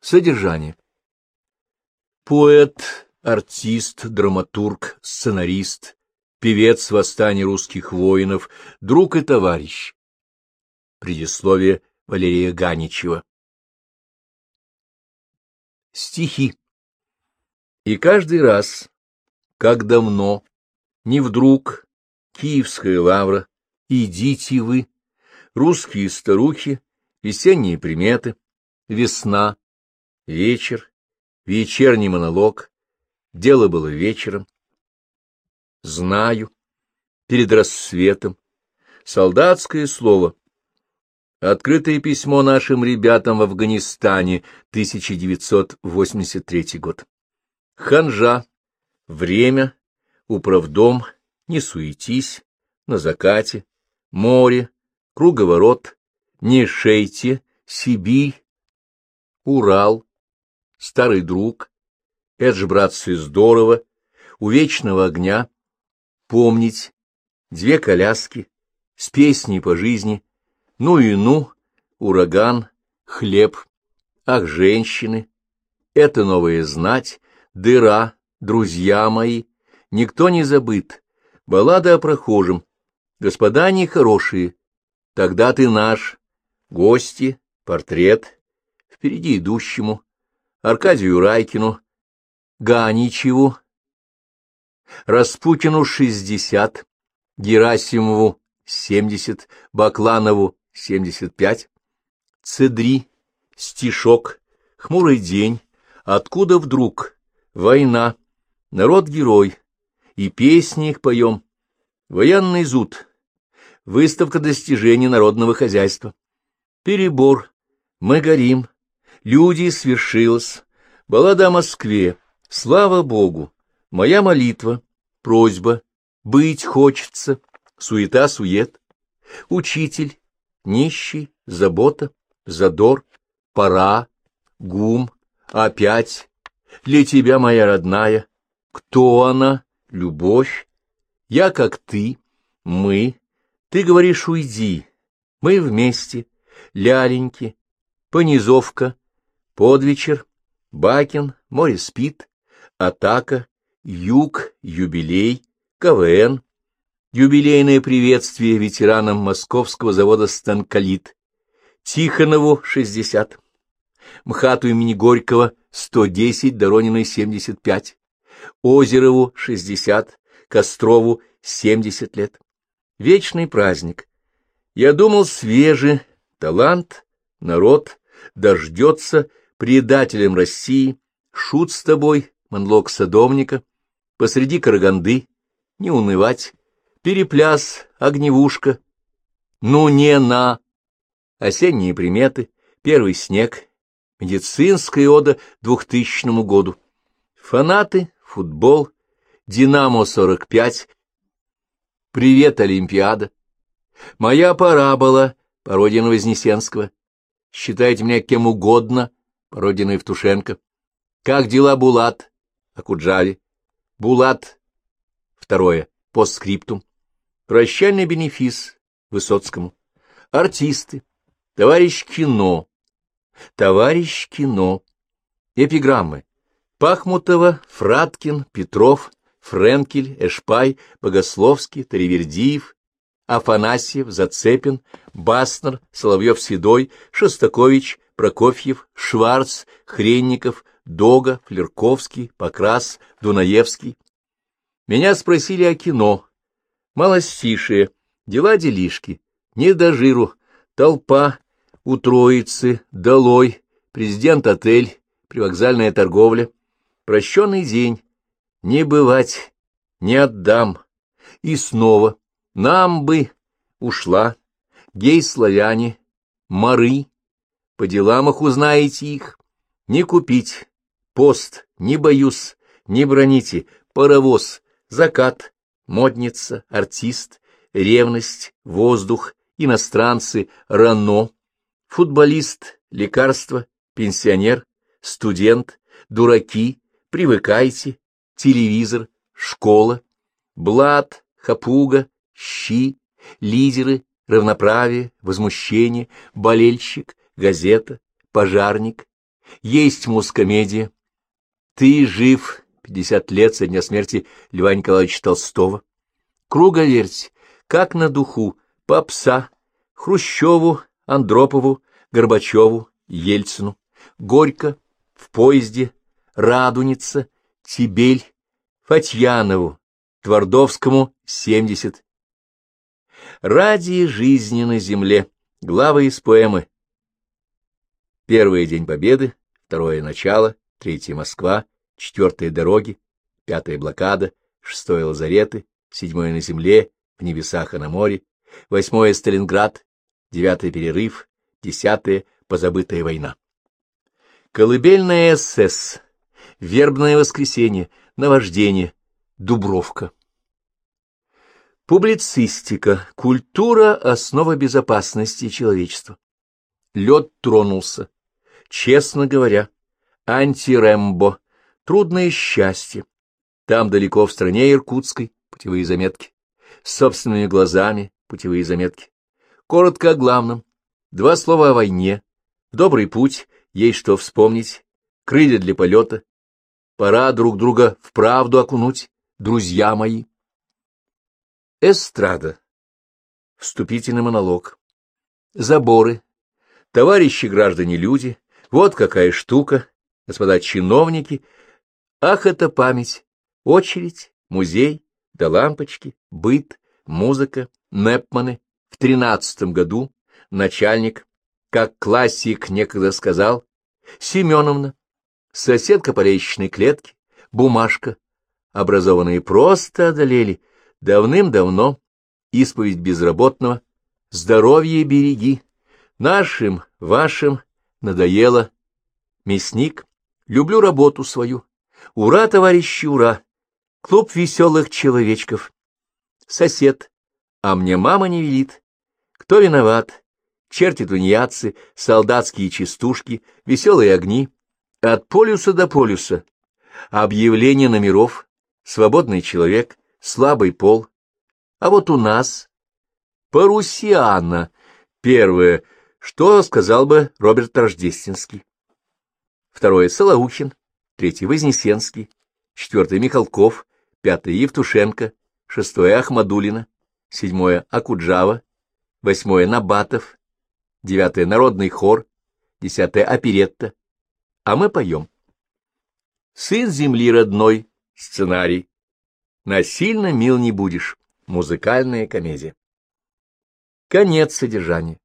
Содержание. Поэт, артист, драматург, сценарист, певец восстания русских воинов, друг и товарищ. Предисловие Валерия Ганичева. Стихи. И каждый раз, как давно, не вдруг, Киевская лавра, идите вы, русские старухи, весенние приметы, весна, вечер, вечерний монолог, дело было вечером. Знаю, перед рассветом, солдатское слово, открытое письмо нашим ребятам в Афганистане, 1983 год. Ханжа, время, управдом, не суетись, на закате, море, круговорот, не шейте, Сибирь, Урал, старый друг, это ж, братцы, здорово, у вечного огня, помнить, две коляски, с песней по жизни, ну и ну, ураган, хлеб, ах, женщины, это новое знать, дыра, друзья мои, никто не забыт, баллада о прохожем, господа они хорошие, тогда ты наш, гости, портрет, впереди идущему, Аркадию Райкину, Ганичеву, Распутину шестьдесят, Герасимову семьдесят, Бакланову семьдесят пять, Цедри, стишок, хмурый день, откуда вдруг, война, народ-герой, и песни их поем, военный зуд, выставка достижений народного хозяйства, перебор, мы горим, Люди свершилось, баллада о Москве, слава Богу, моя молитва, просьба, быть хочется, суета-сует, учитель, нищий, забота, задор, пора, гум, опять, для тебя, моя родная, кто она, любовь, я как ты, мы, ты говоришь, уйди, мы вместе, ляленьки, понизовка, Подвечер, Бакин, море спит, атака, юг, юбилей, КВН, юбилейное приветствие ветеранам московского завода «Станколит», Тихонову, 60, МХАТу имени Горького, 110, Дорониной, 75, Озерову, 60, Кострову, 70 лет. Вечный праздник. Я думал, свежий, талант, народ, дождется, предателем России, шут с тобой, монлог садовника, посреди Караганды, не унывать, перепляс, огневушка, ну не на. Осенние приметы, первый снег, медицинская ода двухтысячному году, фанаты, футбол, Динамо-45, привет, Олимпиада, моя парабола, пародия Вознесенского, считайте меня кем угодно, Родина Евтушенко. Как дела, Булат? Акуджали. Булат. Второе. Постскриптум. Прощальный бенефис Высоцкому. Артисты. Товарищ кино. Товарищ кино. Эпиграммы. Пахмутова, Фраткин, Петров, Френкель, Эшпай, Богословский, Таривердиев, Афанасьев, Зацепин, Баснер, Соловьев-Седой, Шостакович, Прокофьев, Шварц, Хренников, Дога, Флерковский, Покрас, Дунаевский. Меня спросили о кино. Малостишие, дела-делишки, не до жиру, толпа, у троицы, долой, президент-отель, привокзальная торговля, прощенный день, не бывать, не отдам. И снова, нам бы, ушла, гей-славяне, мары, по делам их узнаете их. Не купить, пост, не боюсь, не броните, паровоз, закат, модница, артист, ревность, воздух, иностранцы, рано, футболист, лекарство, пенсионер, студент, дураки, привыкайте, телевизор, школа, блат, хапуга, щи, лидеры, равноправие, возмущение, болельщик, газета, пожарник, Есть мускомедия. Ты жив, пятьдесят лет со дня смерти Льва Николаевича Толстого. Круговерть, как на духу, попса, Хрущеву, Андропову, Горбачеву, Ельцину, Горько, в поезде, Радуница, Тибель, Фатьянову, Твардовскому, семьдесят. Ради жизни на земле. Главы из поэмы. Первый день Победы, второе начало, третье Москва, четвертое дороги, пятая блокада, шестое лазареты, седьмое на земле, в небесах и на море, восьмое Сталинград, девятый перерыв, десятое позабытая война. Колыбельная СС, вербное воскресенье, наваждение, Дубровка. Публицистика, культура — основа безопасности человечества. Лед тронулся. Честно говоря, антирэмбо, трудное счастье. Там далеко в стране Иркутской путевые заметки. Собственными глазами путевые заметки. Коротко о главном. Два слова о войне. Добрый путь, есть что вспомнить. Крылья для полета. Пора друг друга в правду окунуть, друзья мои. Эстрада. Вступительный монолог. Заборы. Товарищи граждане-люди. Вот какая штука. Господа чиновники. Ах, это память. Очередь, музей, да лампочки, быт, музыка, Непманы. В тринадцатом году начальник, как классик некогда сказал, Семеновна, соседка по лестничной клетке, бумажка, образованные просто одолели, Давным-давно исповедь безработного, здоровье береги, нашим, вашим надоело. Мясник, люблю работу свою. Ура, товарищи, ура! Клуб веселых человечков. Сосед, а мне мама не велит. Кто виноват? Черти-тунеядцы, солдатские частушки, веселые огни. От полюса до полюса. Объявление номеров. Свободный человек слабый пол. А вот у нас парусиана. Первое, что сказал бы Роберт Рождественский. Второе — Солоухин. Третье — Вознесенский. Четвертое — Михалков. Пятое — Евтушенко. Шестое — Ахмадулина. Седьмое — Акуджава. Восьмое — Набатов. Девятое — Народный хор. Десятое — Оперетта. А мы поем. Сын земли родной. Сценарий. Насильно мил не будешь. Музыкальная комедия. Конец содержания.